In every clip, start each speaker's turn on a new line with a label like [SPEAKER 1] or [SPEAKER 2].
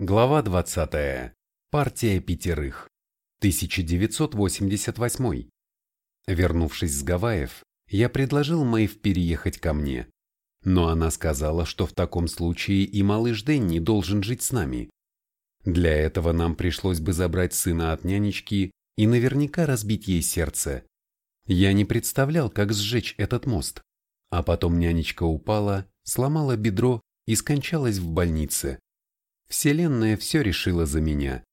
[SPEAKER 1] Глава 20. Партия пятерых. 1988. Вернувшись с Гавайев, я предложил Мэйв переехать ко мне. Но она сказала, что в таком случае и малыш Дэнни должен жить с нами. Для этого нам пришлось бы забрать сына от нянечки и наверняка разбить ей сердце. Я не представлял, как сжечь этот мост. А потом нянечка упала, сломала бедро и скончалась в больнице. Вселенная все решила за меня.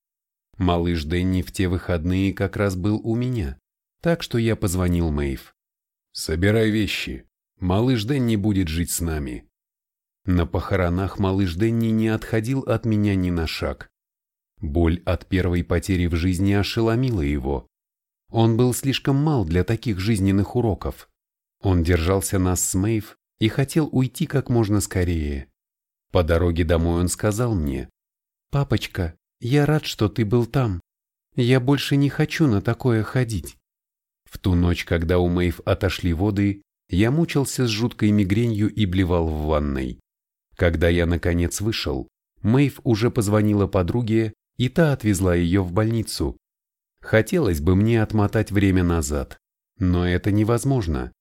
[SPEAKER 1] Малыш Дэнни в те выходные как раз был у меня, так что я позвонил Мэйв. «Собирай вещи. Малыш Дэнни будет жить с нами». На похоронах малыш Дэнни не отходил от меня ни на шаг. Боль от первой потери в жизни ошеломила его. Он был слишком мал для таких жизненных уроков. Он держался нас с Мэйв и хотел уйти как можно скорее. По дороге домой он сказал мне, «Папочка, я рад, что ты был там. Я больше не хочу на такое ходить». В ту ночь, когда у Мэйв отошли воды, я мучился с жуткой мигренью и блевал в ванной. Когда я наконец вышел, Мэйв уже позвонила подруге, и та отвезла ее в больницу. Хотелось бы мне отмотать время назад, но это невозможно.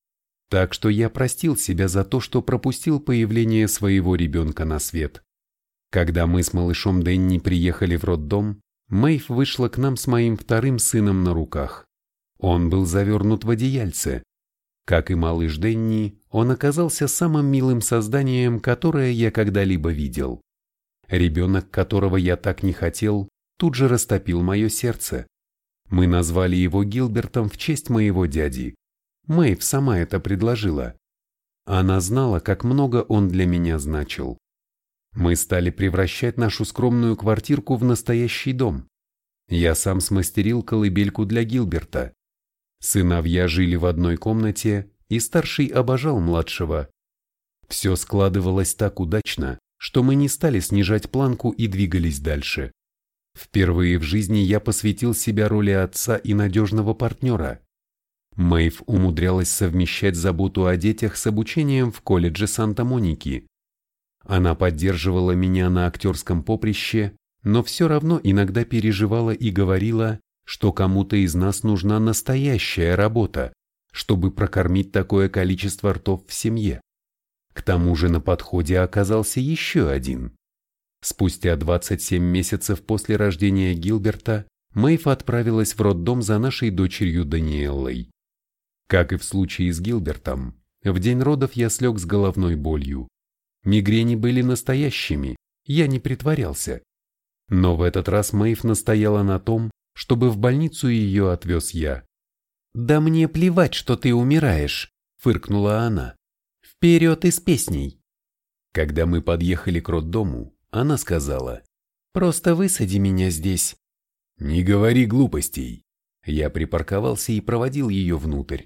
[SPEAKER 1] Так что я простил себя за то, что пропустил появление своего ребенка на свет. Когда мы с малышом Дэнни приехали в роддом, Мэйв вышла к нам с моим вторым сыном на руках. Он был завернут в одеяльце. Как и малыш Дэнни, он оказался самым милым созданием, которое я когда-либо видел. Ребенок, которого я так не хотел, тут же растопил мое сердце. Мы назвали его Гилбертом в честь моего дяди. Мэйв сама это предложила. Она знала, как много он для меня значил. Мы стали превращать нашу скромную квартирку в настоящий дом. Я сам смастерил колыбельку для Гилберта. Сыновья жили в одной комнате, и старший обожал младшего. Все складывалось так удачно, что мы не стали снижать планку и двигались дальше. Впервые в жизни я посвятил себя роли отца и надежного партнера. Мэйв умудрялась совмещать заботу о детях с обучением в колледже Санта-Моники. Она поддерживала меня на актерском поприще, но все равно иногда переживала и говорила, что кому-то из нас нужна настоящая работа, чтобы прокормить такое количество ртов в семье. К тому же на подходе оказался еще один. Спустя 27 месяцев после рождения Гилберта Мэйв отправилась в роддом за нашей дочерью Даниэллой. Как и в случае с Гилбертом, в день родов я слег с головной болью. Мигрени были настоящими, я не притворялся. Но в этот раз Мэйв настояла на том, чтобы в больницу ее отвез я. «Да мне плевать, что ты умираешь», — фыркнула она. «Вперед и с песней!» Когда мы подъехали к роддому, она сказала, «Просто высади меня здесь». «Не говори глупостей». Я припарковался и проводил ее внутрь.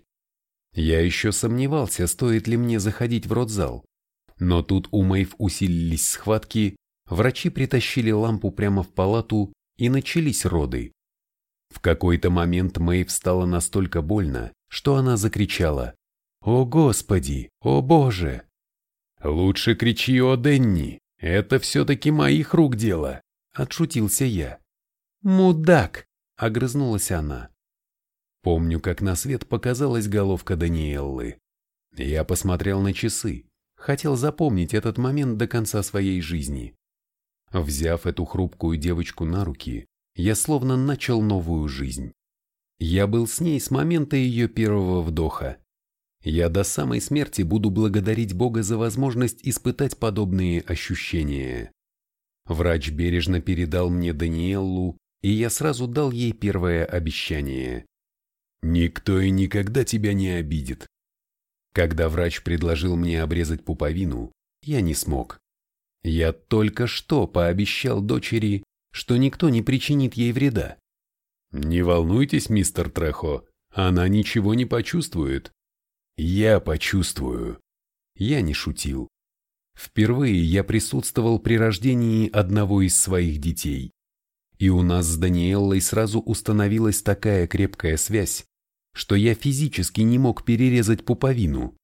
[SPEAKER 1] Я еще сомневался, стоит ли мне заходить в родзал. Но тут у Мэйв усилились схватки, врачи притащили лампу прямо в палату и начались роды. В какой-то момент Мэйв стало настолько больно, что она закричала «О Господи! О Боже!» «Лучше кричи о Денни, это все-таки моих рук дело», — отшутился я. «Мудак!» — огрызнулась она. Помню, как на свет показалась головка Даниэллы. Я посмотрел на часы, хотел запомнить этот момент до конца своей жизни. Взяв эту хрупкую девочку на руки, я словно начал новую жизнь. Я был с ней с момента ее первого вдоха. Я до самой смерти буду благодарить Бога за возможность испытать подобные ощущения. Врач бережно передал мне Даниэллу, и я сразу дал ей первое обещание. Никто и никогда тебя не обидит. Когда врач предложил мне обрезать пуповину, я не смог. Я только что пообещал дочери, что никто не причинит ей вреда. Не волнуйтесь, мистер Трехо, она ничего не почувствует. Я почувствую. Я не шутил. Впервые я присутствовал при рождении одного из своих детей. И у нас с Даниэллой сразу установилась такая крепкая связь, что я физически не мог перерезать пуповину.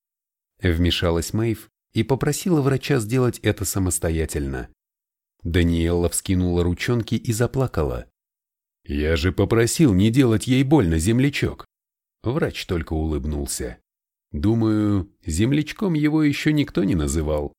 [SPEAKER 1] Вмешалась Мэйв и попросила врача сделать это самостоятельно. Даниэлла вскинула ручонки и заплакала. «Я же попросил не делать ей больно, землячок!» Врач только улыбнулся. Думаю, землячком его еще никто не называл.